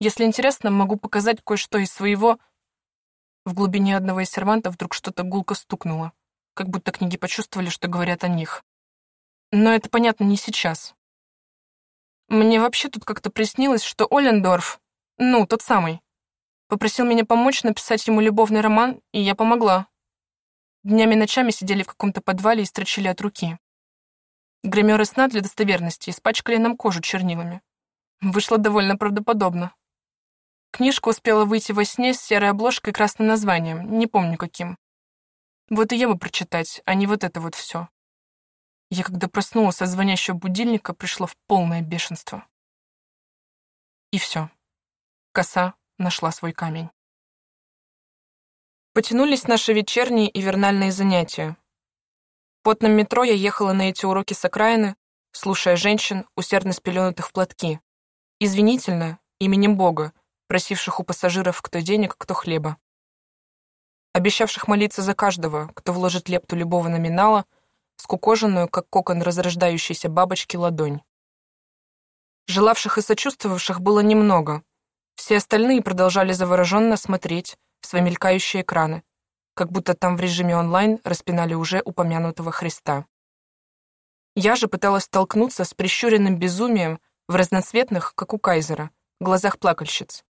Если интересно, могу показать кое-что из своего... В глубине одного из сервантов вдруг что-то гулко стукнуло, как будто книги почувствовали, что говорят о них. Но это понятно не сейчас. Мне вообще тут как-то приснилось, что Олендорф, ну, тот самый, попросил меня помочь написать ему любовный роман, и я помогла. Днями и ночами сидели в каком-то подвале и строчили от руки. Гримеры сна для достоверности испачкали нам кожу чернилами. Вышло довольно правдоподобно. Книжка успела выйти во сне с серой обложкой и красным названием, не помню каким. Вот и я бы прочитать, а не вот это вот все. Я, когда проснулась от звонящего будильника, пришла в полное бешенство. И все. Коса нашла свой камень. Потянулись наши вечерние и вернальные занятия. В потном метро я ехала на эти уроки с окраины, слушая женщин, усердно спеленутых в платки. Извинительно, именем Бога, просивших у пассажиров кто денег, кто хлеба. Обещавших молиться за каждого, кто вложит лепту любого номинала, скукоженную, как кокон разрождающейся бабочки, ладонь. Желавших и сочувствовавших было немного. Все остальные продолжали завороженно смотреть в свои мелькающие экраны, как будто там в режиме онлайн распинали уже упомянутого Христа. Я же пыталась столкнуться с прищуренным безумием в разноцветных, как у Кайзера, глазах плакальщиц.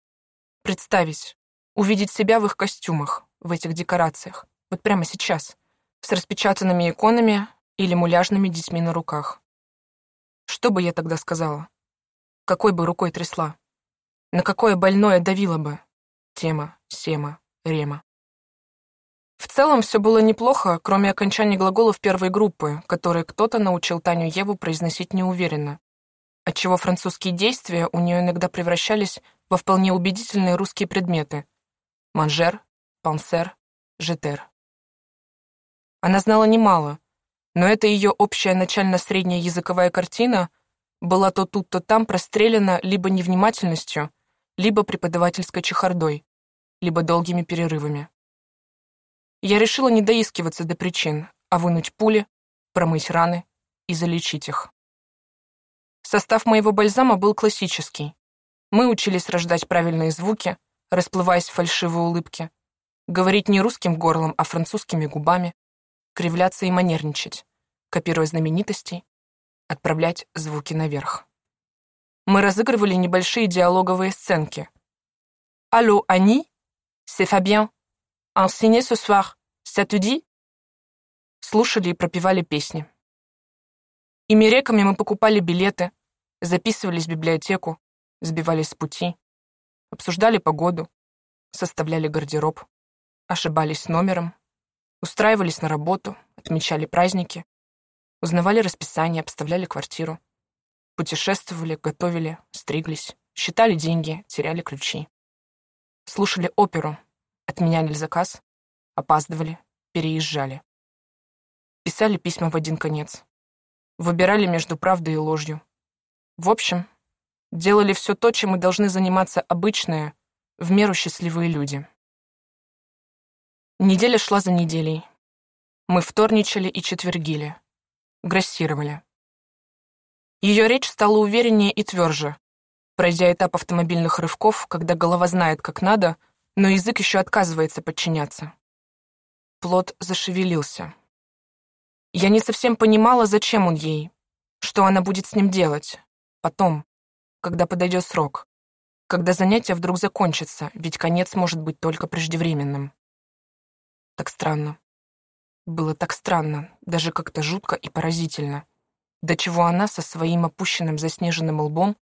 Представить, увидеть себя в их костюмах, в этих декорациях, вот прямо сейчас, с распечатанными иконами или муляжными детьми на руках. Что бы я тогда сказала? Какой бы рукой трясла? На какое больное давила бы? Тема, сема, рема. В целом все было неплохо, кроме окончания глаголов первой группы, которые кто-то научил Таню Еву произносить неуверенно, отчего французские действия у нее иногда превращались во вполне убедительные русские предметы — манжер, пансер, жетер. Она знала немало, но эта ее общая начально-средняя языковая картина была то тут, то там прострелена либо невнимательностью, либо преподавательской чехардой, либо долгими перерывами. Я решила не доискиваться до причин, а вынуть пули, промыть раны и залечить их. Состав моего бальзама был классический. Мы учились рождать правильные звуки, расплываясь в фальшивой улыбке, говорить не русским горлом, а французскими губами, кривляться и манерничать, копируя знаменитостей, отправлять звуки наверх. Мы разыгрывали небольшие диалоговые сценки. «Алло, Ани? C'est Fabien. Un ciné ce soir. Ça te dit?» Слушали и пропевали песни. Ими реками мы покупали билеты, записывались в библиотеку, сбивались с пути, обсуждали погоду, составляли гардероб, ошибались с номером, устраивались на работу, отмечали праздники, узнавали расписание, обставляли квартиру, путешествовали, готовили, стриглись, считали деньги, теряли ключи. Слушали оперу, отменяли заказ, опаздывали, переезжали. Писали письма в один конец. Выбирали между правдой и ложью. В общем, делали все то, чем мы должны заниматься обычные, в меру счастливые люди. Неделя шла за неделей. Мы вторничали и четвергили. Грассировали. Ее речь стала увереннее и тверже, пройдя этап автомобильных рывков, когда голова знает, как надо, но язык еще отказывается подчиняться. Плод зашевелился. Я не совсем понимала, зачем он ей, что она будет с ним делать, потом, когда подойдет срок, когда занятие вдруг закончится, ведь конец может быть только преждевременным. Так странно. Было так странно, даже как-то жутко и поразительно. До чего она со своим опущенным заснеженным лбом,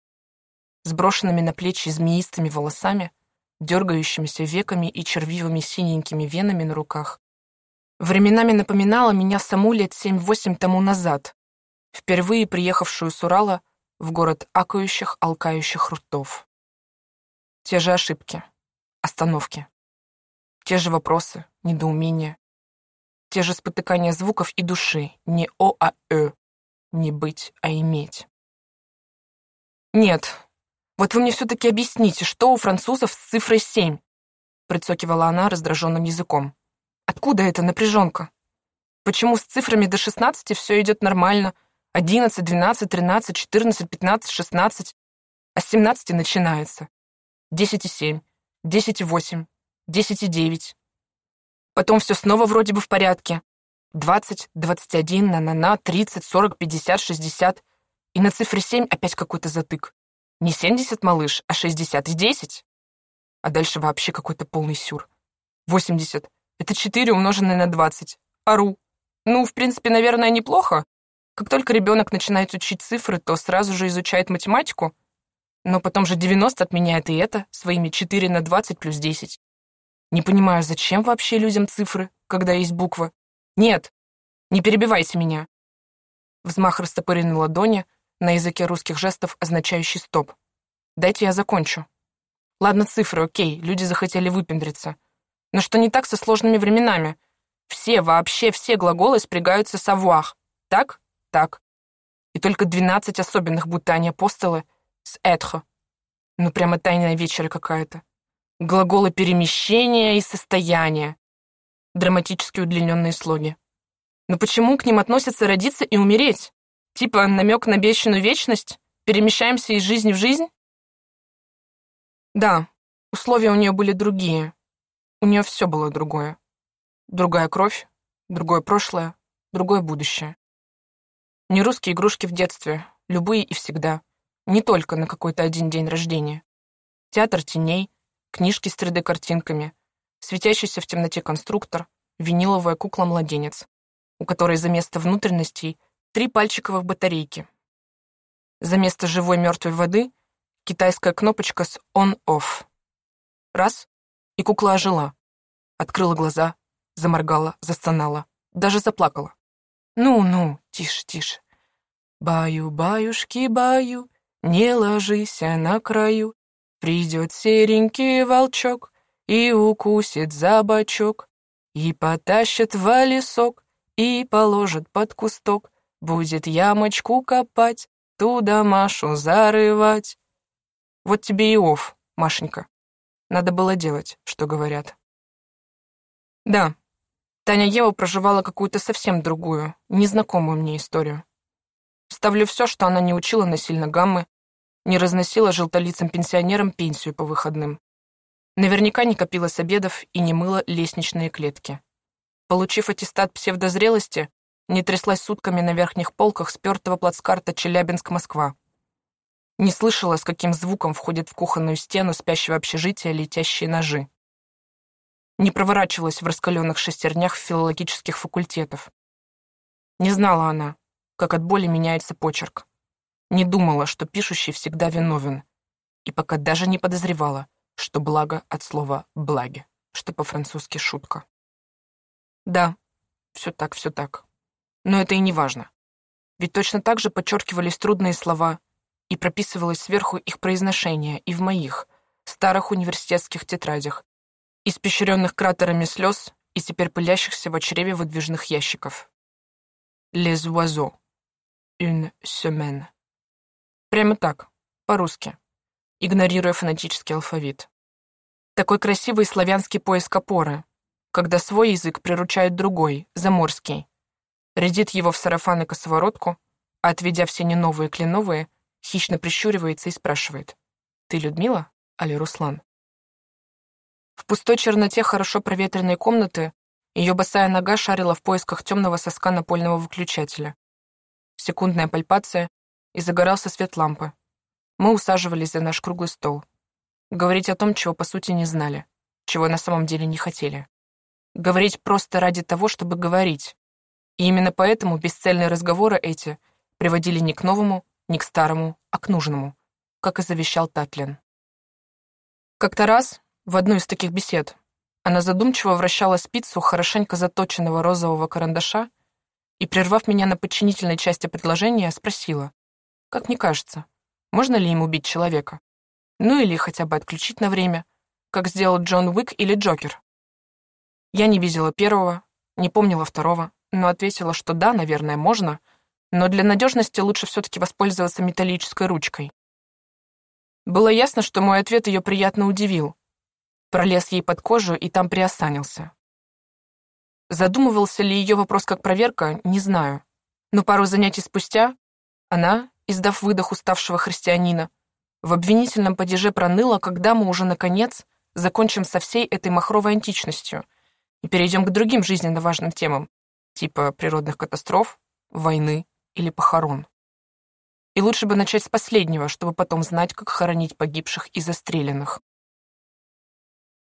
сброшенными на плечи змеистыми волосами, дергающимися веками и червивыми синенькими венами на руках, временами напоминала меня саму лет семь-восемь тому назад, впервые приехавшую с Урала в город акающих, алкающих ртов. Те же ошибки, остановки, те же вопросы, недоумения, те же спотыкания звуков и души, не «о», а «э», не быть, а иметь. «Нет, вот вы мне все-таки объясните, что у французов с цифрой семь?» прицокивала она раздраженным языком. «Откуда эта напряженка? Почему с цифрами до шестнадцати все идет нормально? Одиннадцать, двенадцать, тринадцать, четырнадцать, пятнадцать, шестнадцать, а с семнадцати начинается. Десять и семь, десять и восемь, десять и девять. Потом все снова вроде бы в порядке. Двадцать, двадцать один, на-на-на, тридцать, сорок, пятьдесят, шестьдесят. И на цифре семь опять какой-то затык. Не семьдесят, малыш, а шестьдесят и десять. А дальше вообще какой-то полный сюр. Восемьдесят. Это четыре умноженное на двадцать. Ару. Ну, в принципе, наверное, неплохо. Как только ребенок начинает учить цифры, то сразу же изучает математику. Но потом же 90 отменяет и это своими 4 на 20 плюс 10. Не понимаю, зачем вообще людям цифры, когда есть буква? Нет, не перебивайте меня. Взмах растопыренной ладони на языке русских жестов, означающий «стоп». Дайте я закончу. Ладно, цифры, окей, люди захотели выпендриться. Но что не так со сложными временами? Все, вообще все глаголы спрягаются с «avoir». Так? Так. И только двенадцать особенных, будто они апостолы, с «être». Ну, прямо тайная вечеря какая-то глаголы перемещения и состояния, драматически удлиненные слоги. Но почему к ним относятся родиться и умереть? Типа намек на вечную вечность? Перемещаемся из жизни в жизнь? Да, условия у нее были другие. У нее все было другое. Другая кровь, другое прошлое, другое будущее. Не русские игрушки в детстве, любые и всегда. Не только на какой-то один день рождения. Театр теней, книжки с 3D-картинками, светящийся в темноте конструктор, виниловая кукла-младенец, у которой за место внутренностей три пальчиковых батарейки. За место живой мертвой воды китайская кнопочка с on-off. Раз, и кукла ожила. Открыла глаза, заморгала, застонала, даже заплакала. «Ну-ну, тише, тише. Баю, баюшки, баю, не ложись на краю, Придет серенький волчок и укусит за бочок, и потащит в лесок, и положит под кусток, будет ямочку копать, туда Машу зарывать. Вот тебе и ов, Машенька. Надо было делать, что говорят. Да, Таня Ева проживала какую-то совсем другую, незнакомую мне историю. Ставлю все, что она не учила насильно гаммы, не разносила желтолицым пенсионерам пенсию по выходным. Наверняка не копила с обедов и не мыла лестничные клетки. Получив аттестат псевдозрелости, не тряслась сутками на верхних полках спертого плацкарта Челябинск-Москва. Не слышала, с каким звуком входят в кухонную стену спящего общежития летящие ножи. Не проворачивалась в раскаленных шестернях филологических факультетов. Не знала она, как от боли меняется почерк. Не думала, что пишущий всегда виновен. И пока даже не подозревала, что благо от слова «благи», что по-французски шутка. Да, все так, все так. Но это и не важно. Ведь точно так же подчеркивались трудные слова и прописывалось сверху их произношение и в моих, старых университетских тетрадях, испещренных кратерами слез и теперь пылящихся в чреве выдвижных ящиков. Les oiseaux. Une semaine. Прямо так, по-русски, игнорируя фонетический алфавит. Такой красивый славянский поиск опоры, когда свой язык приручает другой, заморский. Рядит его в сарафан и косоворотку, а, отведя все неновые кленовые, хищно прищуривается и спрашивает. «Ты Людмила, али Руслан?» В пустой черноте хорошо проветренной комнаты ее босая нога шарила в поисках темного соска напольного выключателя. Секундная пальпация, и загорался свет лампы. Мы усаживались за наш круглый стол. Говорить о том, чего по сути не знали, чего на самом деле не хотели. Говорить просто ради того, чтобы говорить. И именно поэтому бесцельные разговоры эти приводили не к новому, не к старому, а к нужному, как и завещал Татлин. Как-то раз, в одну из таких бесед, она задумчиво вращала спицу хорошенько заточенного розового карандаша и, прервав меня на подчинительной части предложения, спросила, «Как мне кажется, можно ли им убить человека? Ну или хотя бы отключить на время, как сделал Джон Уик или Джокер?» Я не видела первого, не помнила второго, но ответила, что да, наверное, можно, но для надежности лучше все-таки воспользоваться металлической ручкой. Было ясно, что мой ответ ее приятно удивил, пролез ей под кожу и там приосанился. Задумывался ли ее вопрос как проверка, не знаю. Но пару занятий спустя она, издав выдох уставшего христианина, в обвинительном падеже проныла, когда мы уже, наконец, закончим со всей этой махровой античностью и перейдем к другим жизненно важным темам, типа природных катастроф, войны или похорон. И лучше бы начать с последнего, чтобы потом знать, как хоронить погибших и застреленных.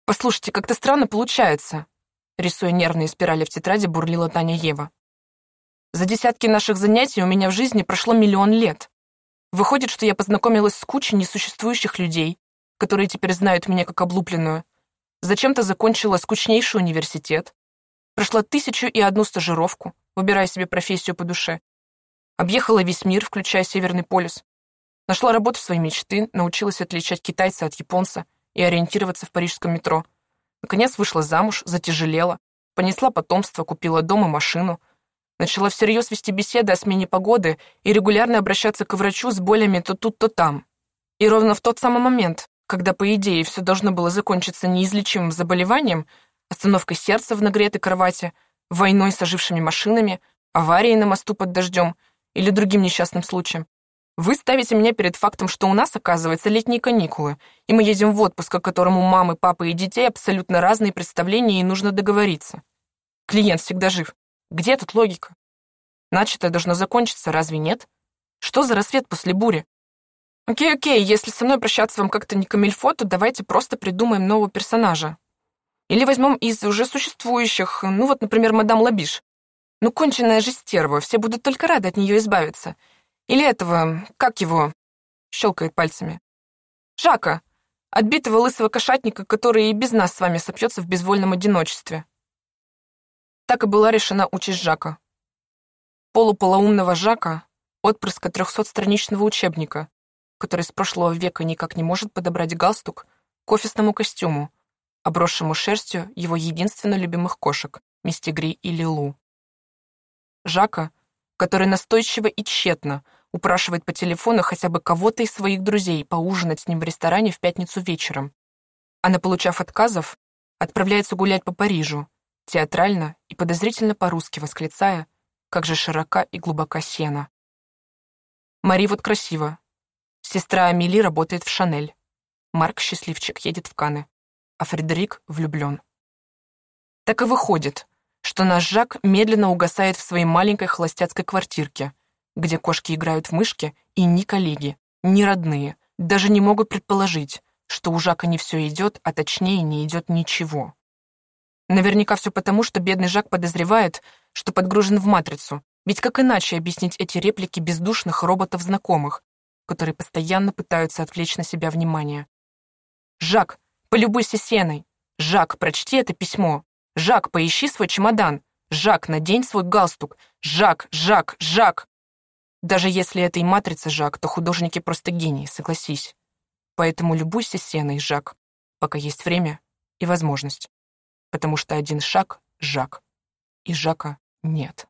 «Послушайте, как-то странно получается», рисуя нервные спирали в тетради, бурлила Таня Ева. «За десятки наших занятий у меня в жизни прошло миллион лет. Выходит, что я познакомилась с кучей несуществующих людей, которые теперь знают меня как облупленную. Зачем-то закончила скучнейший университет. Прошла тысячу и одну стажировку, выбирая себе профессию по душе. Объехала весь мир, включая Северный полюс. Нашла работу своей мечты, научилась отличать китайца от японца, и ориентироваться в парижском метро. Наконец вышла замуж, затяжелела, понесла потомство, купила дом и машину. Начала всерьез вести беседы о смене погоды и регулярно обращаться к врачу с болями то тут, то там. И ровно в тот самый момент, когда, по идее, все должно было закончиться неизлечимым заболеванием, остановкой сердца в нагретой кровати, войной с ожившими машинами, аварией на мосту под дождем или другим несчастным случаем, вы ставите меня перед фактом, что у нас, оказывается, летние каникулы, и мы едем в отпуск, о котором у мамы, папы и детей абсолютно разные представления, и нужно договориться. Клиент всегда жив. Где тут логика? Начатое должно закончиться, разве нет? Что за рассвет после бури? Окей, окей, если со мной прощаться вам как-то не камильфо, то давайте просто придумаем нового персонажа. Или возьмем из уже существующих, ну вот, например, мадам Лабиш. Ну, конченая же стерва, все будут только рады от нее избавиться. Или этого, как его, щелкает пальцами. Жака, отбитого лысого кошатника, который и без нас с вами сопьется в безвольном одиночестве. Так и была решена участь Жака. Полуполоумного Жака, отпрыска трехсотстраничного учебника, который с прошлого века никак не может подобрать галстук к офисному костюму, обросшему шерстью его единственно любимых кошек, Мистигри и Лилу. Жака, который настойчиво и тщетно упрашивает по телефону хотя бы кого-то из своих друзей поужинать с ним в ресторане в пятницу вечером. А на получав отказов, отправляется гулять по Парижу, театрально и подозрительно по-русски восклицая, как же широка и глубока сена. Мари вот красиво. Сестра Амели работает в Шанель. Марк, счастливчик, едет в Каны. А Фредерик влюблен. Так и выходит, что наш Жак медленно угасает в своей маленькой холостяцкой квартирке, где кошки играют в мышки, и ни коллеги, ни родные даже не могут предположить, что у Жака не все идет, а точнее не идет ничего. Наверняка все потому, что бедный Жак подозревает, что подгружен в матрицу, ведь как иначе объяснить эти реплики бездушных роботов-знакомых, которые постоянно пытаются отвлечь на себя внимание? «Жак, полюбуйся сеной! Жак, прочти это письмо! Жак, поищи свой чемодан! Жак, надень свой галстук! Жак, Жак, Жак!» Даже если это и матрица Жак, то художники просто гении, согласись. Поэтому любуйся сеной, Жак, пока есть время и возможность. Потому что один шаг — Жак, и Жака нет.